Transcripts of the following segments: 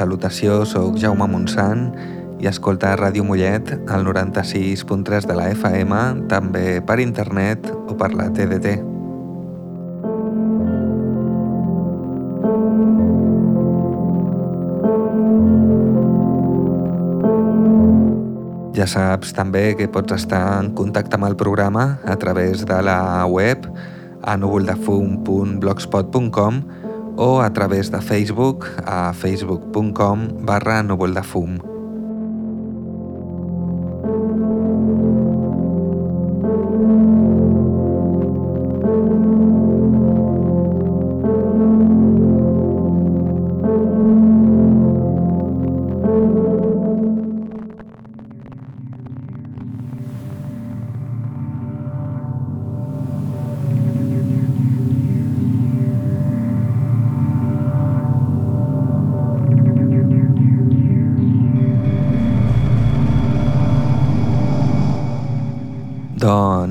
Salutació, sóc Jaume Montsant i escolta Ràdio Mollet al 96.3 de la FM, també per internet o per la TDT. Ja saps també que pots estar en contacte amb el programa a través de la web a núvoldefum.blogspot.com o a través de Facebook a facebook.com barra núvoldefum. Doncs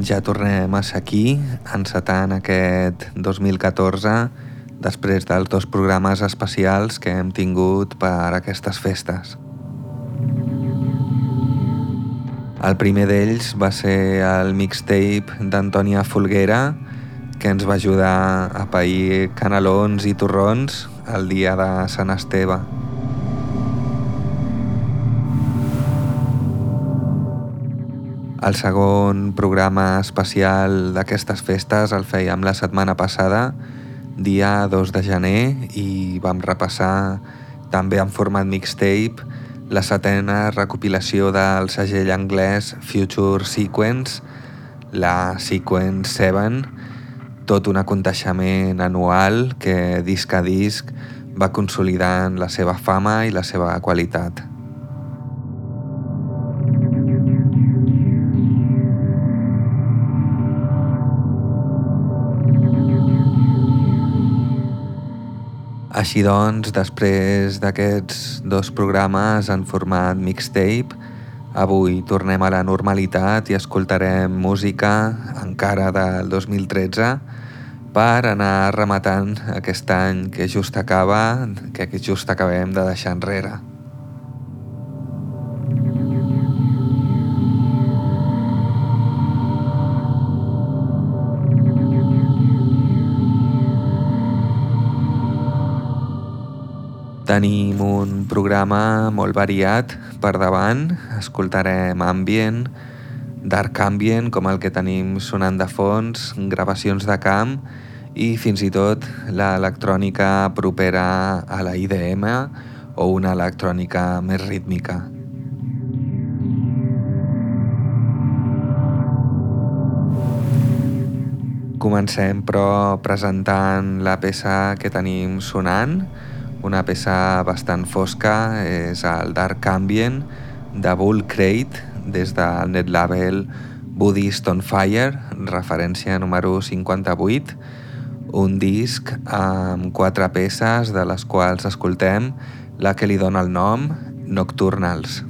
ja tornem a aquí, encetant aquest 2014, després dels dos programes especials que hem tingut per aquestes festes. El primer d'ells va ser el mixtape d'Antònia Folguera, que ens va ajudar a pair canelons i torrons el dia de Sant Esteve. El segon programa especial d'aquestes festes el fèiem la setmana passada, dia 2 de gener, i vam repassar també en format mixtape la setena recopilació del segell anglès Future Sequence, la Sequence 7, tot un aconteixement anual que disc a disc va consolidant la seva fama i la seva qualitat. Així doncs, després d'aquests dos programes en format mixtape, avui tornem a la normalitat i escoltarem música encara del 2013 per anar rematant aquest any que just acaba, que just acabem de deixar enrere. Tenim un programa molt variat per davant, escoltarem ambient, dark ambient com el que tenim sonant de fons, gravacions de camp i fins i tot l'electrònica propera a la IDM o una electrònica més rítmica. Comencem però presentant la peça que tenim sonant, una peça bastant fosca és el Dark Ambient de Bull Crate des del net label Buddhist on Fire, referència número 58, un disc amb quatre peces de les quals escoltem la que li dona el nom Nocturnals.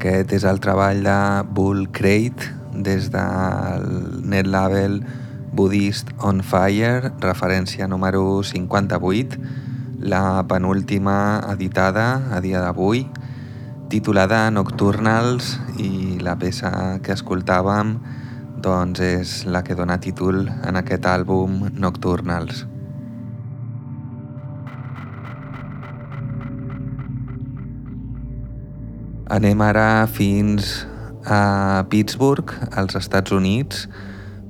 Aquest és el treball de Bull Crate des del net label Buddhist on Fire, referència número 58, la penúltima editada a dia d'avui, titulada Nocturnals i la peça que escoltàvem doncs és la que dona títol en aquest àlbum Nocturnals. Anem ara fins a Pittsburgh, als Estats Units,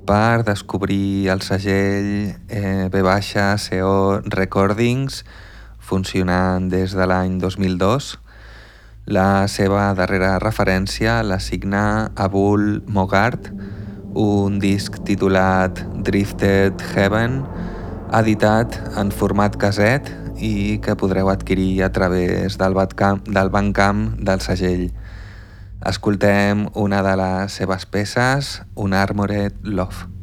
per descobrir el segell eh, B-CO Recordings, funcionant des de l'any 2002. La seva darrera referència la signa Abul Mogart, un disc titulat Drifted Heaven, editat en format caset i que podreu adquirir a través del, Bandcamp, del Bandcamp del segell. Escoltem una de les seves peces, un Armored Love.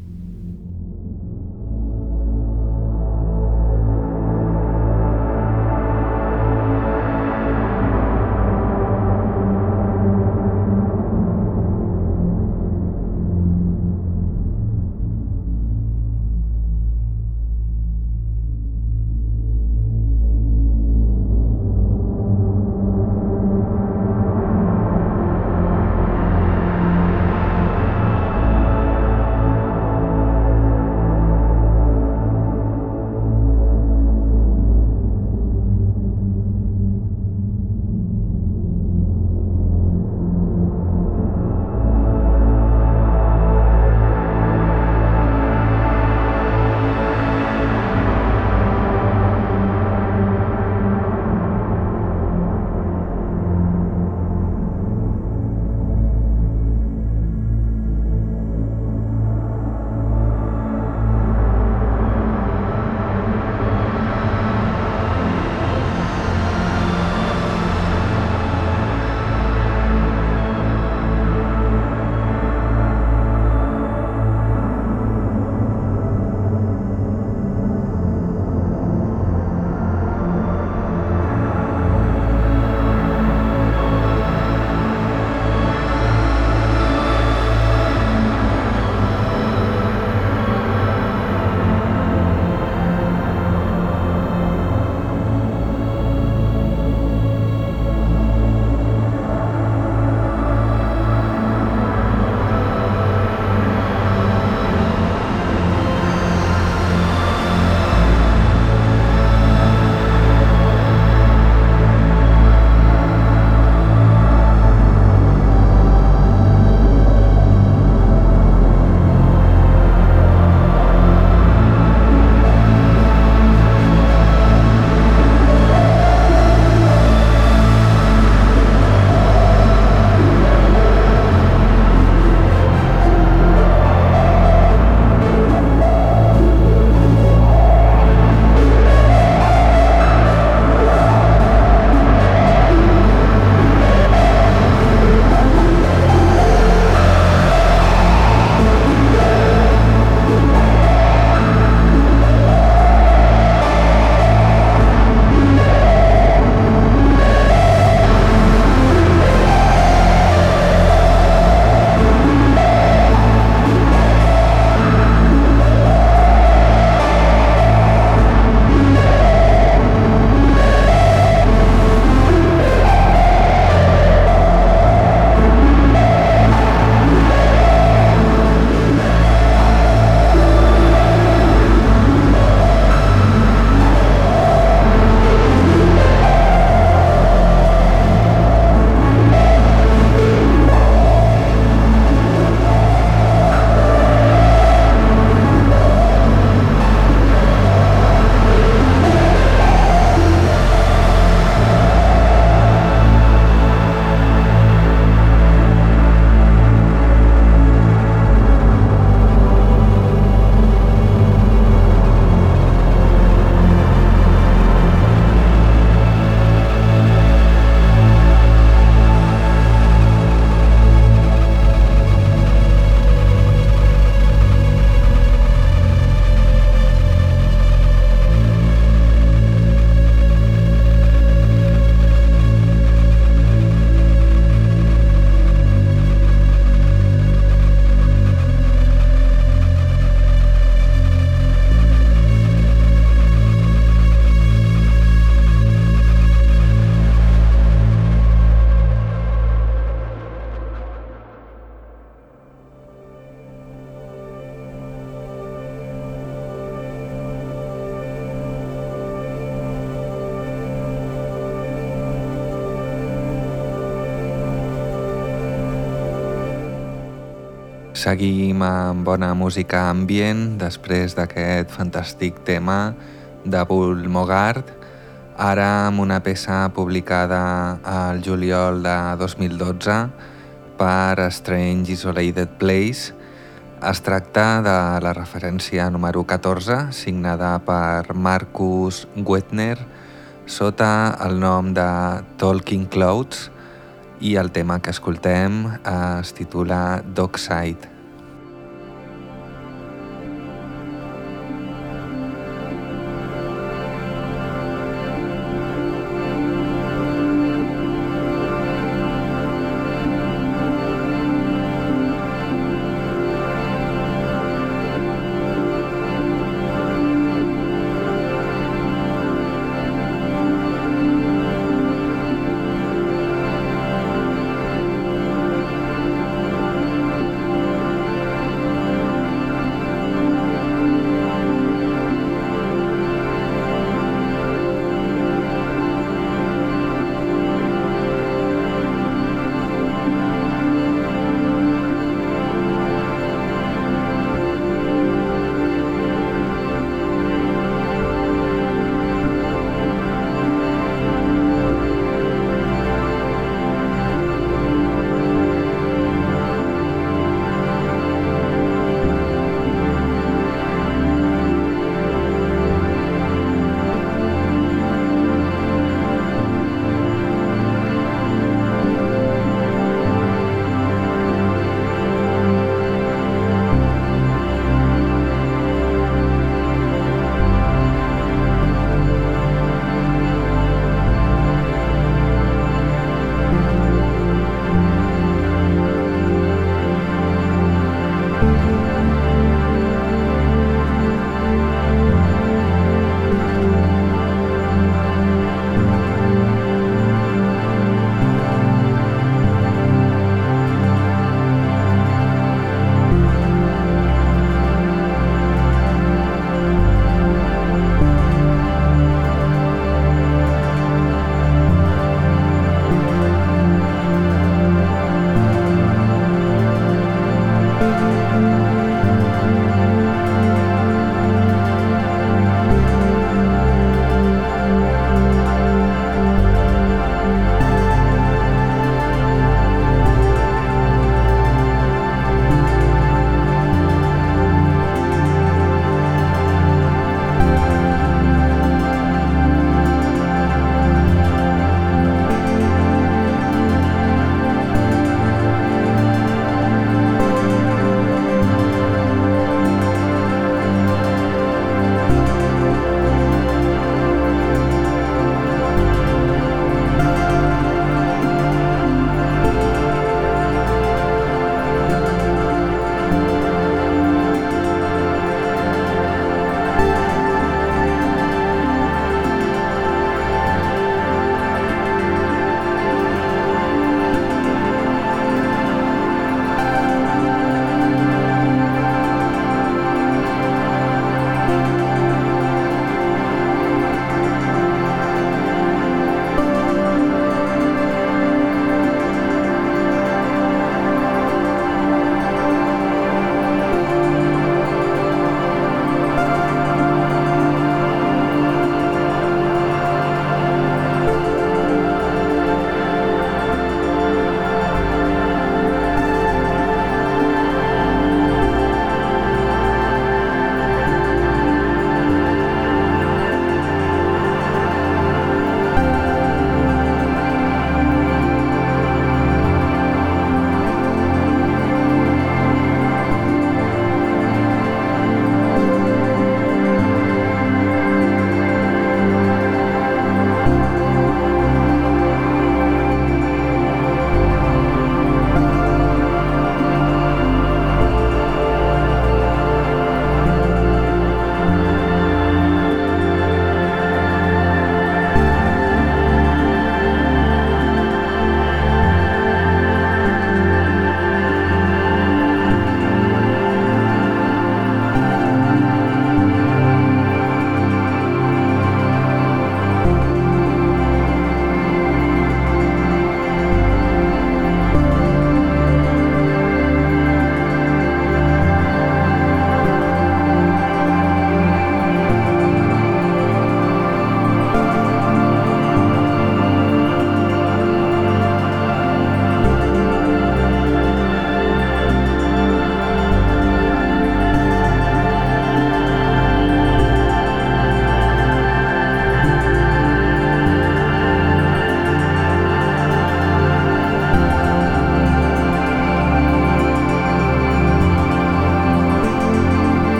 Seguim amb bona música ambient després d'aquest fantàstic tema de Bull Mogart, ara amb una peça publicada al juliol de 2012 per Strange Isolated Place. Es tracta de la referència número 14, signada per Marcus Wetner, sota el nom de Talking Clouds, i el tema que escoltem es titula Dockside.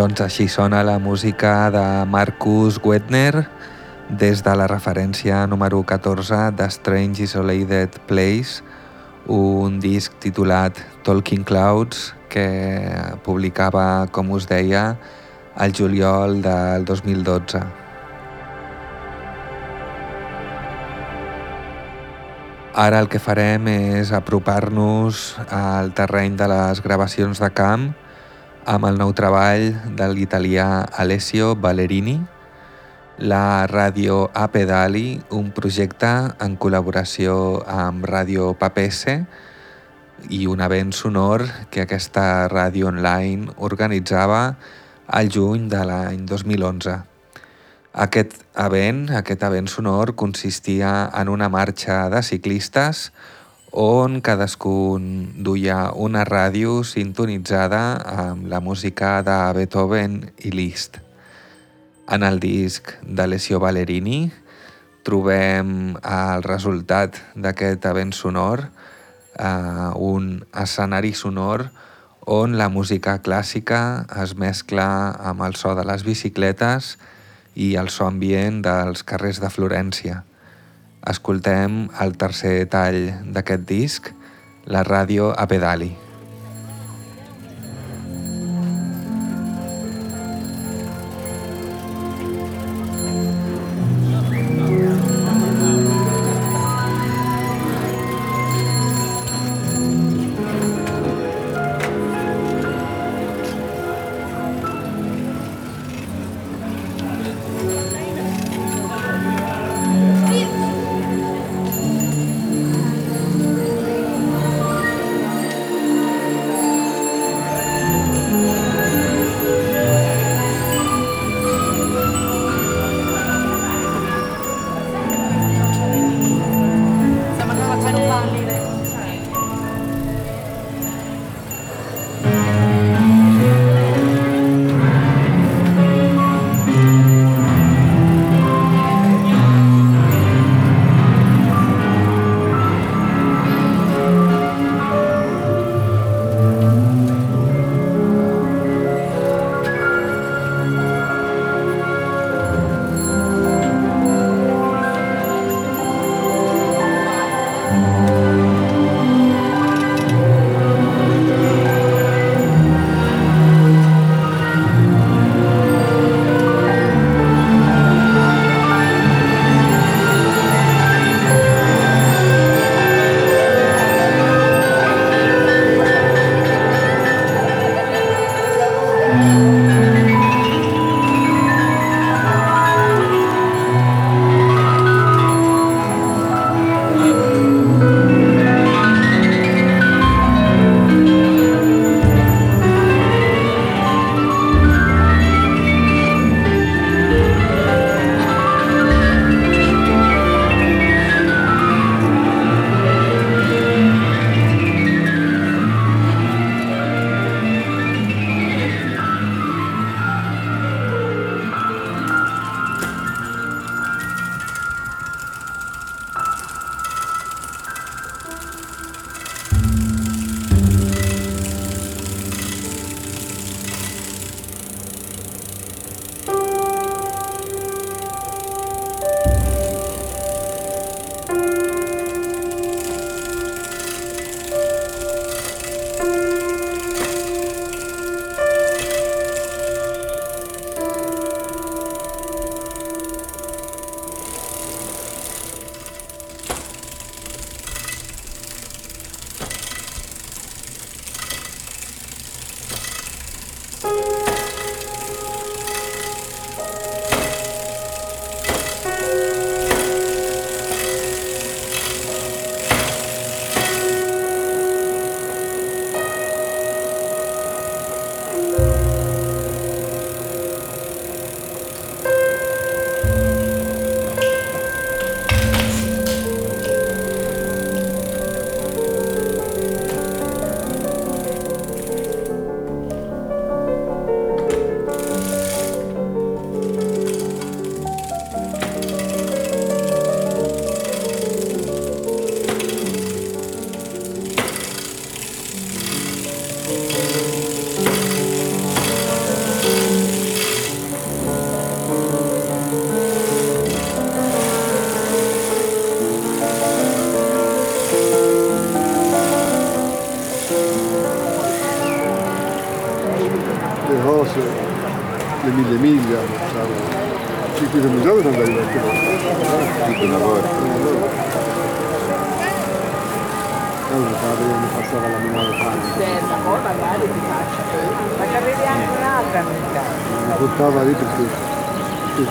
Doncs així sona la música de Marcus Wetner des de la referència número 14 de Strange Isolated Place, un disc titulat Talking Clouds que publicava, com us deia, el juliol del 2012. Ara el que farem és apropar-nos al terreny de les gravacions de camp amb el nou treball de l'italià Alessio Ballerini, la ràdio A Pedali, un projecte en col·laboració amb Ràdio Papesse i un event sonor que aquesta ràdio online organitzava al juny de l'any 2011. Aquest event, aquest event sonor consistia en una marxa de ciclistes on cadascun duia una ràdio sintonitzada amb la música de Beethoven i Liszt. En el disc d'Alessio Ballerini trobem el resultat d'aquest event sonor, eh, un escenari sonor on la música clàssica es mescla amb el so de les bicicletes i el so ambient dels carrers de Florència. Escoltem el tercer tall d'aquest disc, la ràdio a pedali.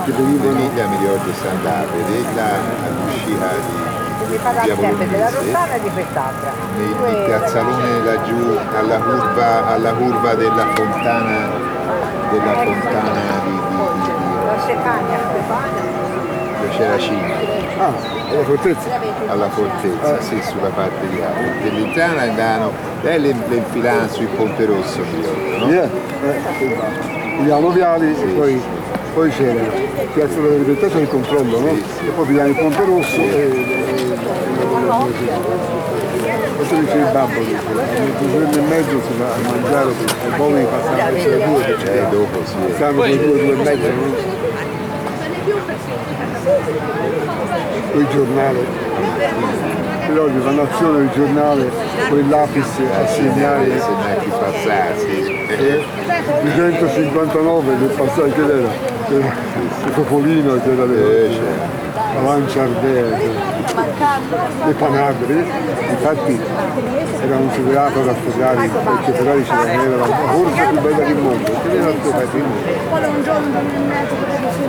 Perché venivano... L'Emilia mi ricordo se andava a vederla all'uscita di via della Bolognese, Rossana e di quest'altra. nel, piazzalone laggiù alla curva, alla curva della fontana della fontana di, di, di, di- dove c'era Cina Ah, alla fortezza. alla fortezza, sì, sulla parte di là. Dell'entrata andavano, lei le, le infilavano sul Ponte Rosso, no? Yeah. Eh, esatto. Pigliamo Viali e poi, poi c'era Piazza della Libertà c'è il controllo, no? E poi pigliamo il Ponte Rosso e... e- Questo dice il babbo, dice, a mezzogiorno e mezzo si va a mangiare e poi passano verso le due, Eh, perché dopo sì. eh. stanno sulle due, due e mezzo, no? Poi il giornale, però oggi fanno azione del giornale il lapis a segnare Se non chi passava, sì. eh, 259 del passaggio era, c'era il Topolino, c'era le, Eh, la lancia ardea, le panagre, infatti era un superato da Ferrari, perché Ferrari c'era era la corsa più bella del mondo, ce n'era scoperto in mondo.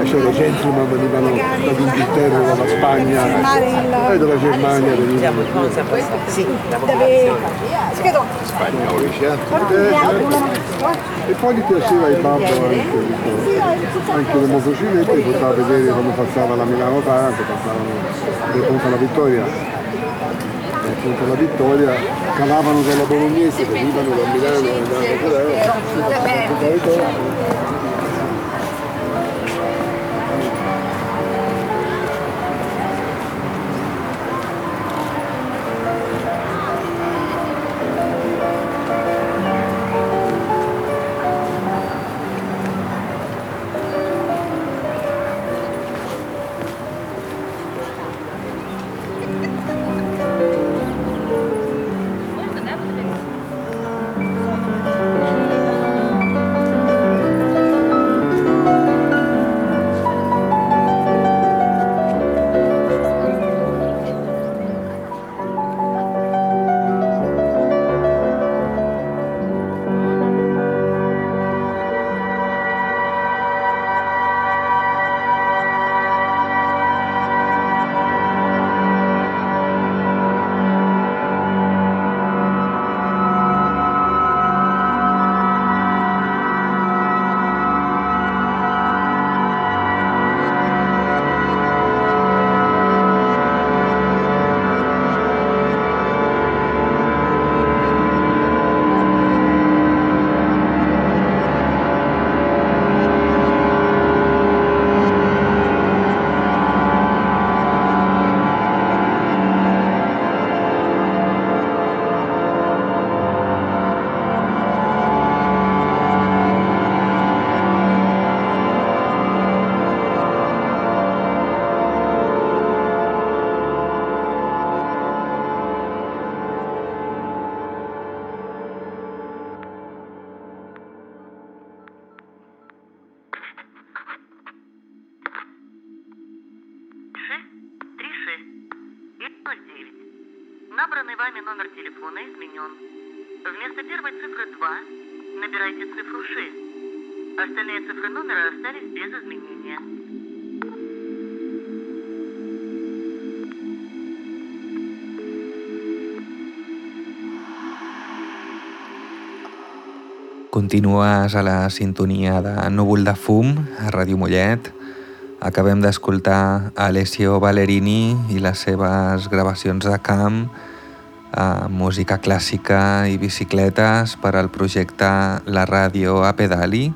E c'era gente che venivano dall'Inghilterra, dalla Spagna e dalla Germania venivano. Sì, Spagnoli, c'era. E poi gli piaceva il babbo anche, anche le motociclette, portava a vedere come passava la Milano Taranto, passavano del Ponte alla Vittoria. Dal Ponte alla Vittoria calavano dalla Bolognese, venivano da Milano e andavano a Milano. Continues a la sintonia de Núvol de Fum, a Ràdio Mollet. Acabem d'escoltar Alessio Ballerini i les seves gravacions de camp, a música clàssica i bicicletes per al projecte La Ràdio a Pedali.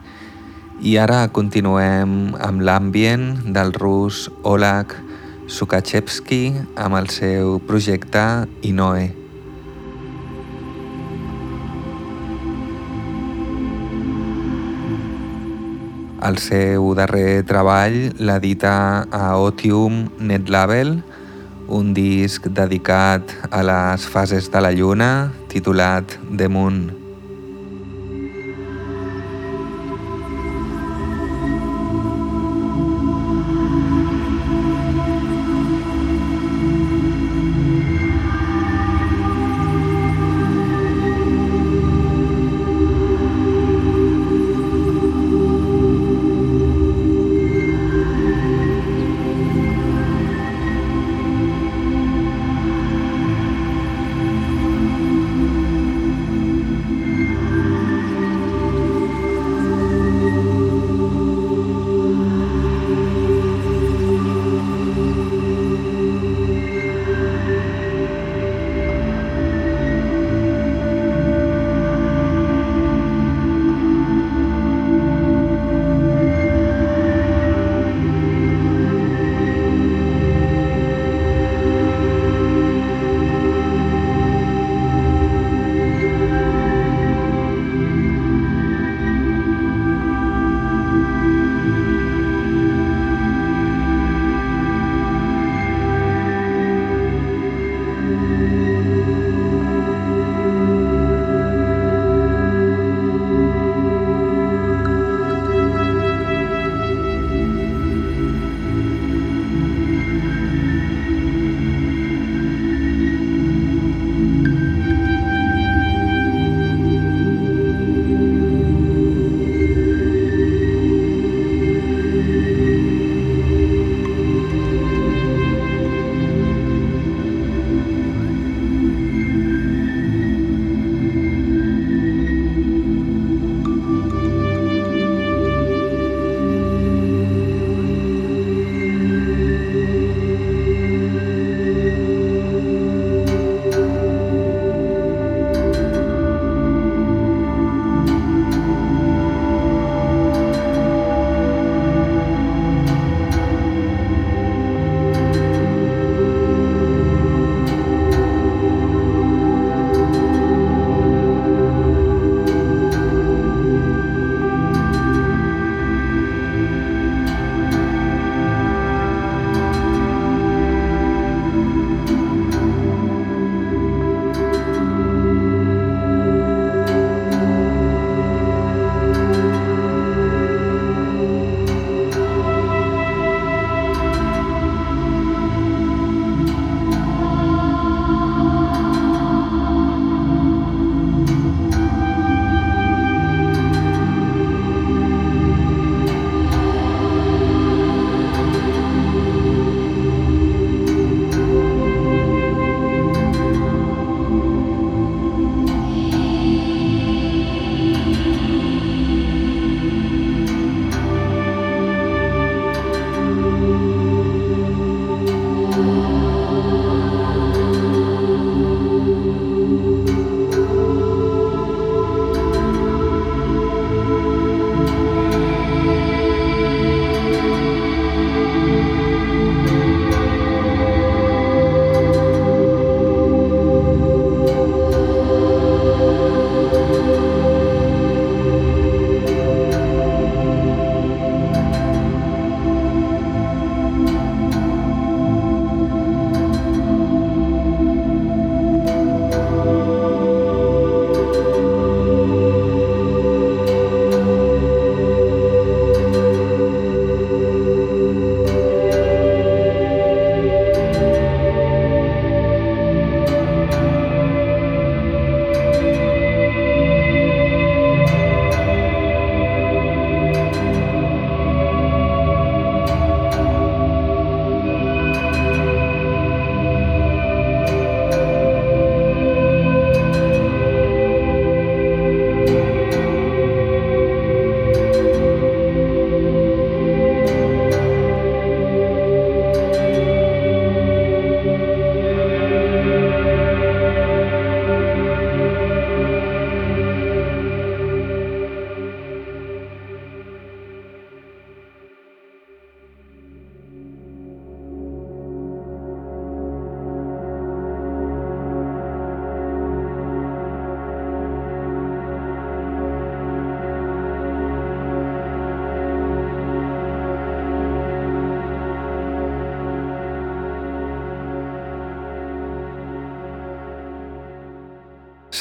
I ara continuem amb l'ambient del rus Oleg Sukachevsky amb el seu projecte Inoe. El seu darrer treball l'edita a Otium Net Label, un disc dedicat a les fases de la lluna titulat The Moon.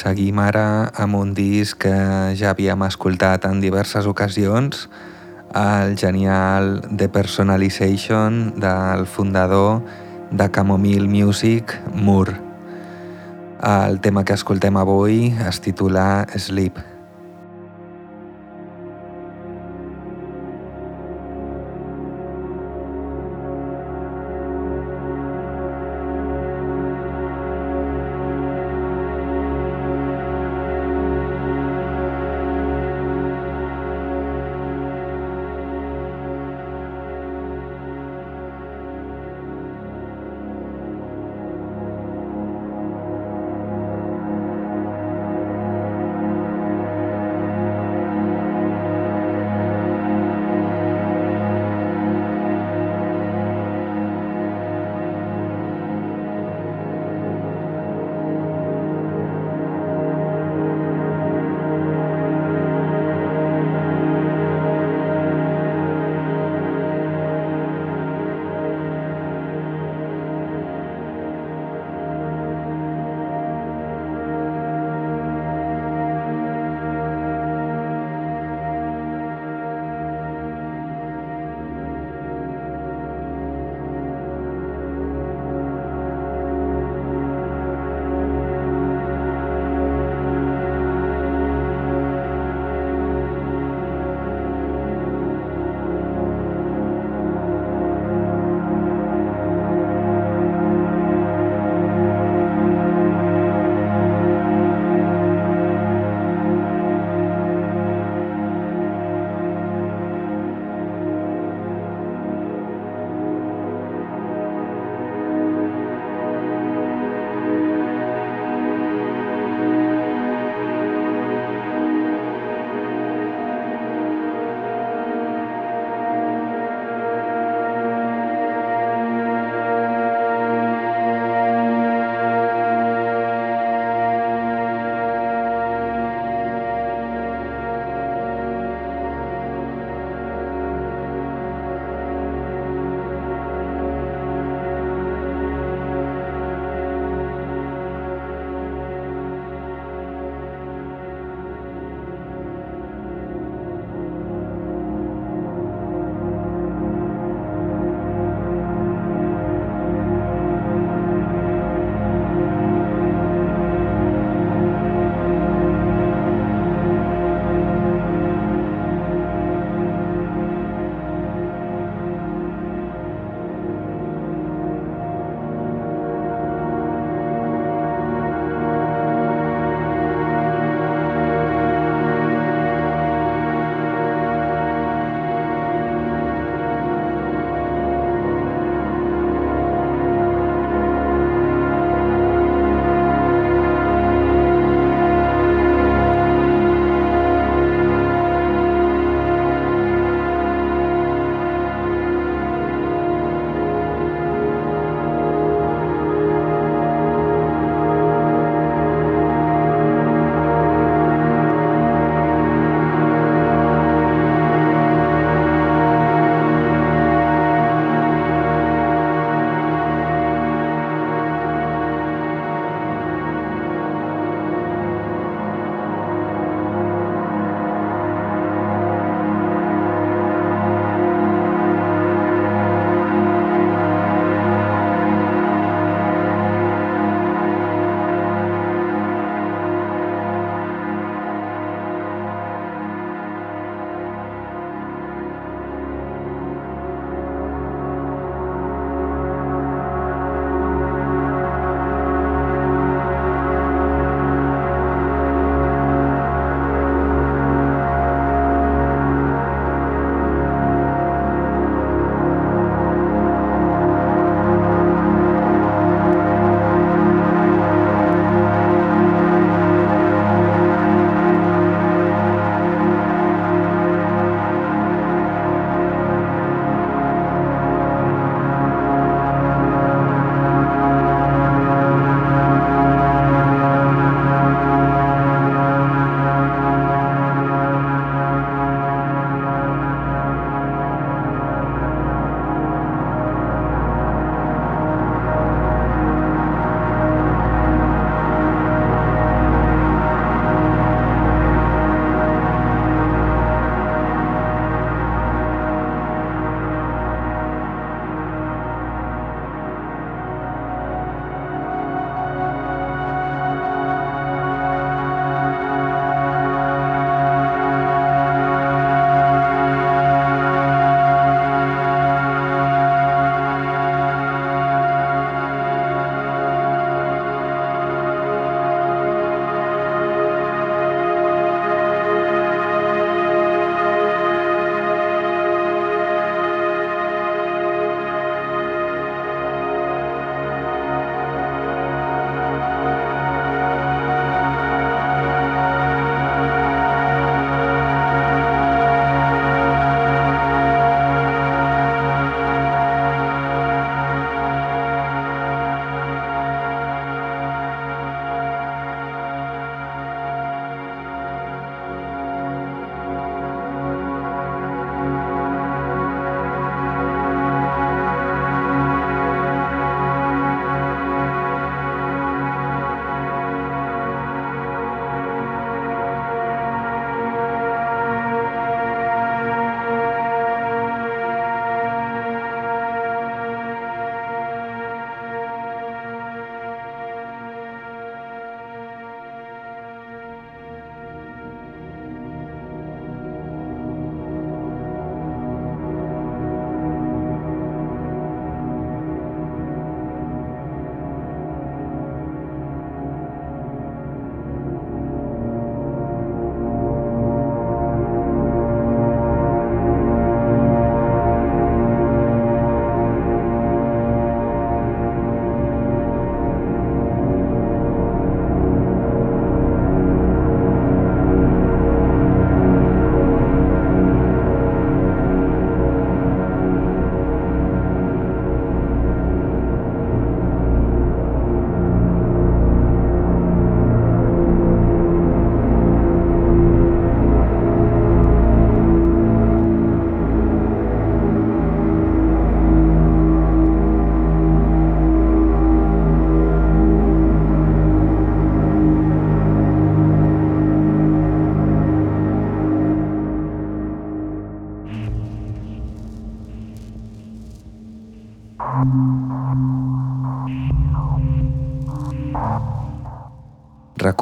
Seguim ara amb un disc que ja havíem escoltat en diverses ocasions, el genial The Personalization del fundador de Camomile Music, Moore. El tema que escoltem avui es titula Sleep.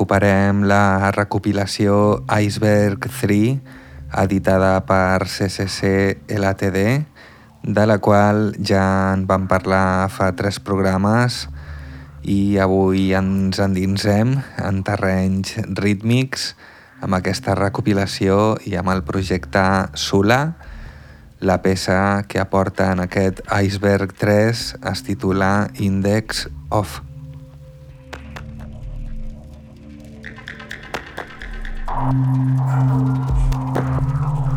Recuperem la recopilació Iceberg 3, editada per CCC LTD, de la qual ja en vam parlar fa tres programes i avui ens endinsem en terrenys rítmics amb aquesta recopilació i amb el projecte Sula. La peça que aporta en aquest Iceberg 3 es titula Index of Thank you.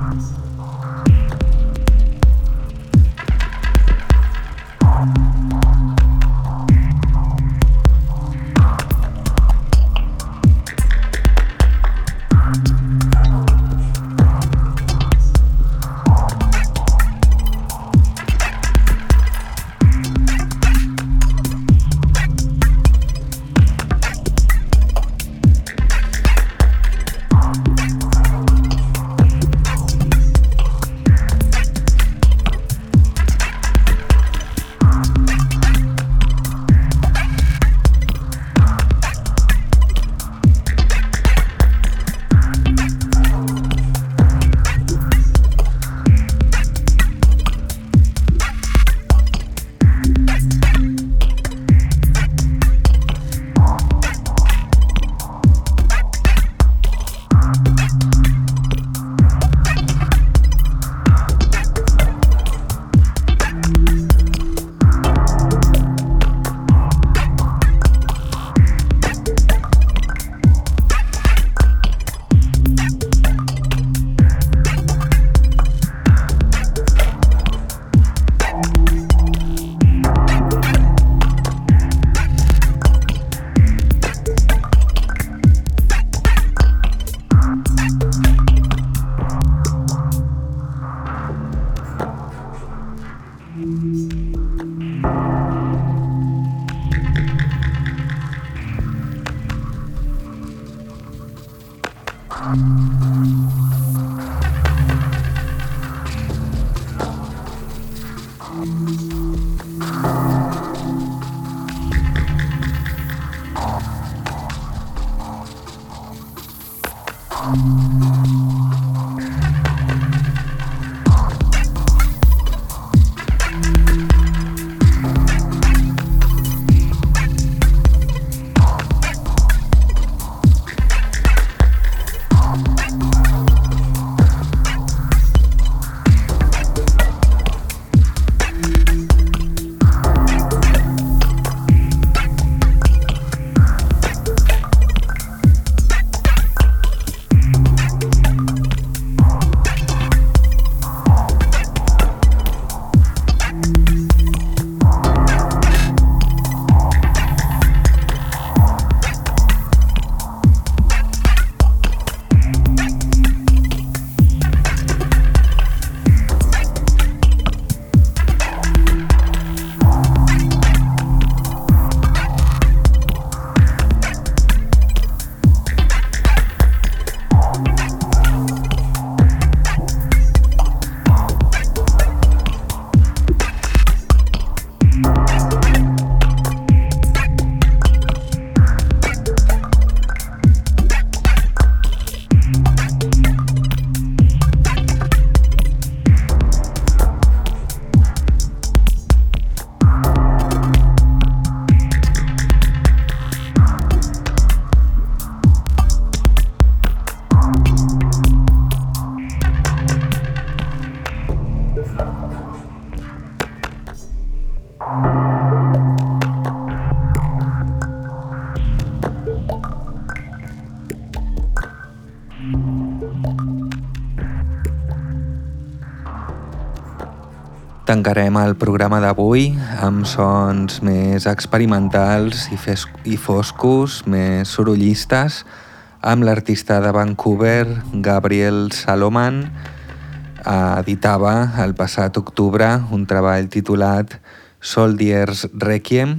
Tancarem el programa d'avui amb sons més experimentals i, i foscos, més sorollistes, amb l'artista de Vancouver, Gabriel Saloman, editava el passat octubre un treball titulat Soldiers Requiem,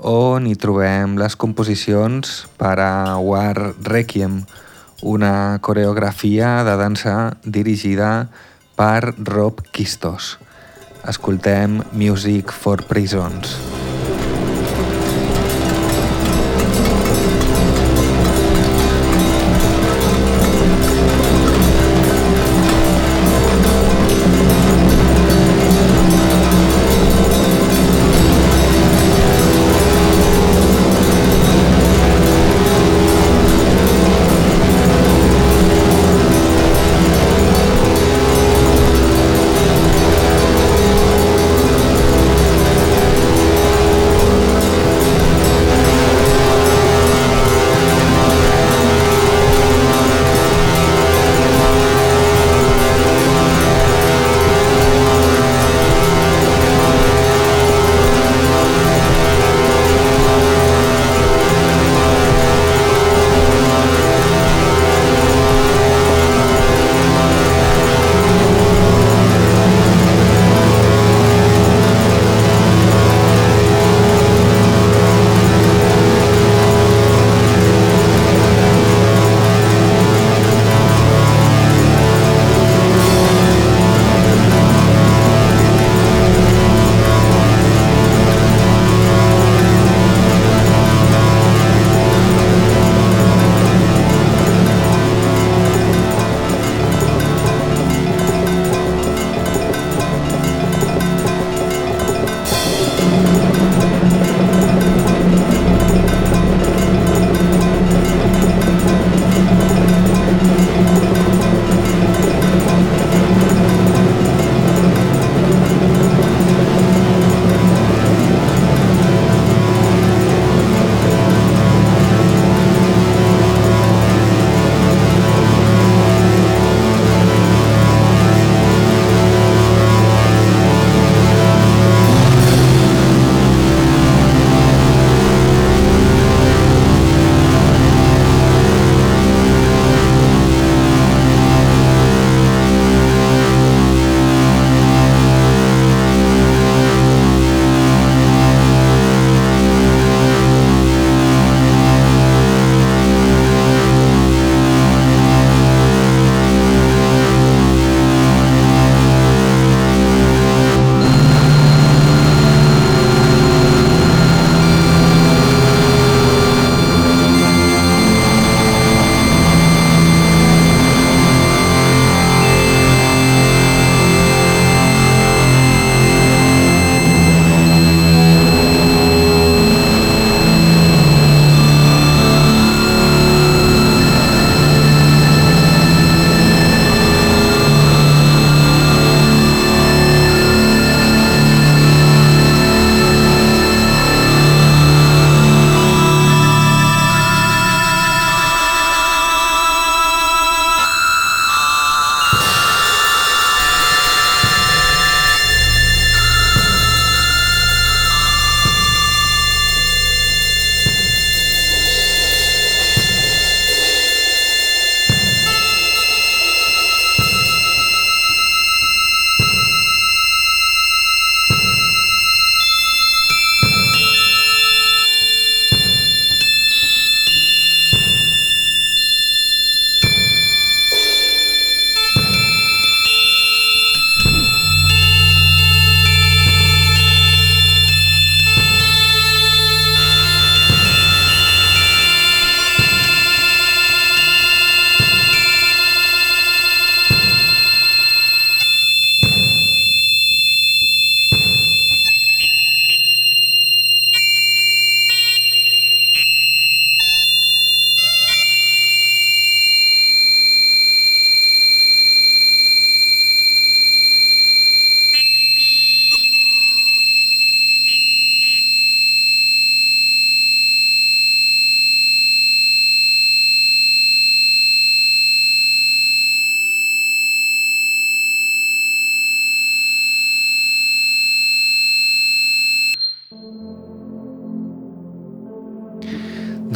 on hi trobem les composicions per a War Requiem, una coreografia de dansa dirigida per Rob Kistos. Escoltem Music for Prisons.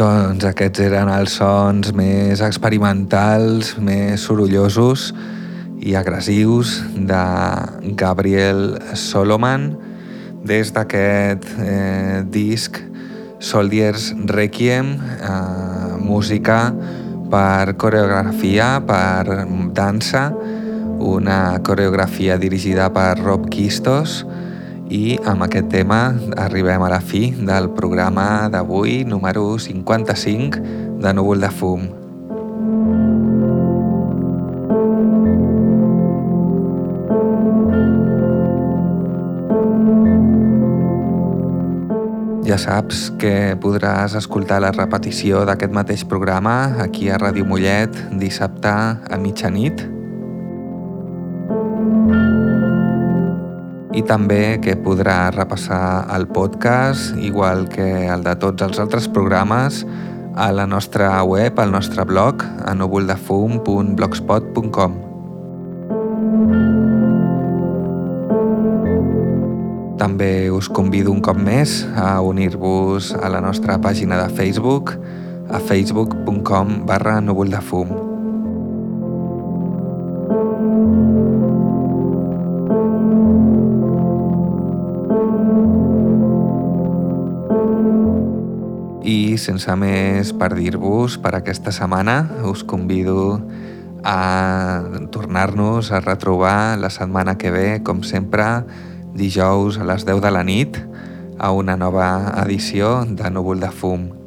Doncs aquests eren els sons més experimentals, més sorollosos i agressius de Gabriel Solomon. Des d'aquest eh, disc Soldiers Requiem, eh, música per coreografia, per dansa, una coreografia dirigida per Rob Kistos i amb aquest tema arribem a la fi del programa d'avui, número 55 de Núvol de Fum. Ja saps que podràs escoltar la repetició d'aquest mateix programa aquí a Ràdio Mollet dissabte a mitjanit. I també que podràs repassar el podcast, igual que el de tots els altres programes, a la nostra web, al nostre blog, a núvoldefum.blogspot.com. També us convido un cop més a unir-vos a la nostra pàgina de Facebook a facebook.com barra núvol sense més per dir-vos per aquesta setmana, us convido a tornar-nos a retrobar la setmana que ve, com sempre, dijous a les 10 de la nit a una nova edició de Núvol de Fum.